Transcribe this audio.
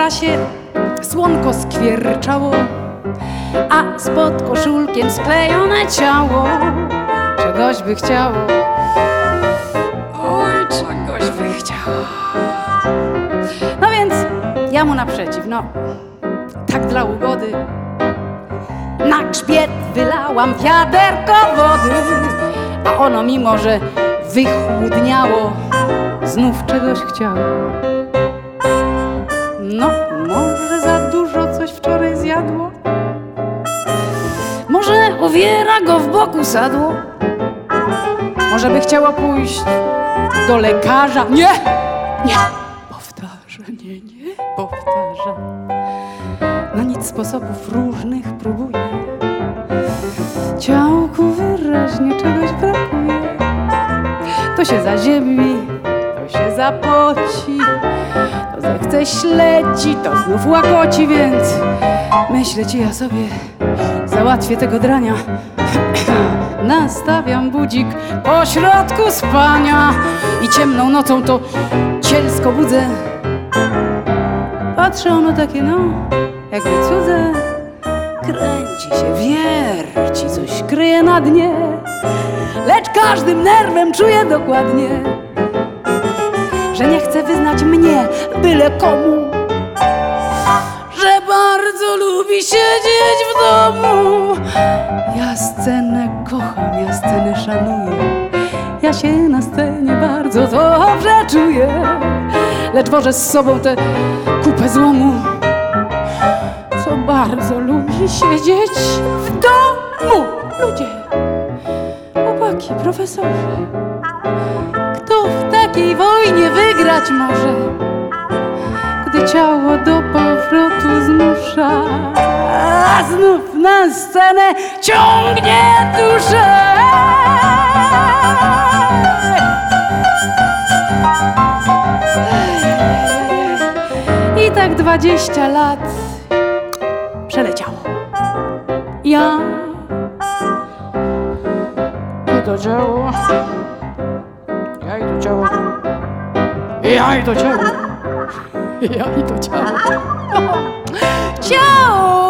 Trasie słonko skwierczało, a spod koszulkiem sklejone ciało czegoś by chciało. Oj, czegoś by chciało. No więc ja mu naprzeciw, no tak dla ugody. Na grzbiet wylałam wiaderko wody, a ono mimo, że wychłudniało, znów czegoś chciało. No, może za dużo coś wczoraj zjadło? Może uwiera go w boku sadło? Może by chciało pójść do lekarza? Nie! Nie! Powtarza, nie, nie, powtarza. Na nic sposobów różnych próbuje. Ciałku wyraźnie czegoś brakuje. To się zaziemi, to się zapoci, zechce śledzi, to znów łakoci, więc myślę ci ja sobie załatwię tego drania. Nastawiam budzik po środku spania i ciemną nocą to cielsko budzę. Patrzę ono takie no, jakby cudze. Kręci się, wierci, coś kryje na dnie, lecz każdym nerwem czuję dokładnie, że nie chce wyznać mnie byle komu, że bardzo lubi siedzieć w domu. Ja scenę kocham, ja scenę szanuję, ja się na scenie bardzo dobrze czuję, lecz wożę z sobą tę kupę złomu. Co bardzo lubi siedzieć w domu. Ludzie, chłopaki, profesorze, kto w takiej wojnie wygrać może, gdy ciało do powrotu zmusza, a znów na scenę ciągnie duszę. I tak dwadzieścia lat przeleciało. Ja i to ciało, ja i to ciało, ja i to ciało, ja i to ciało. Ciało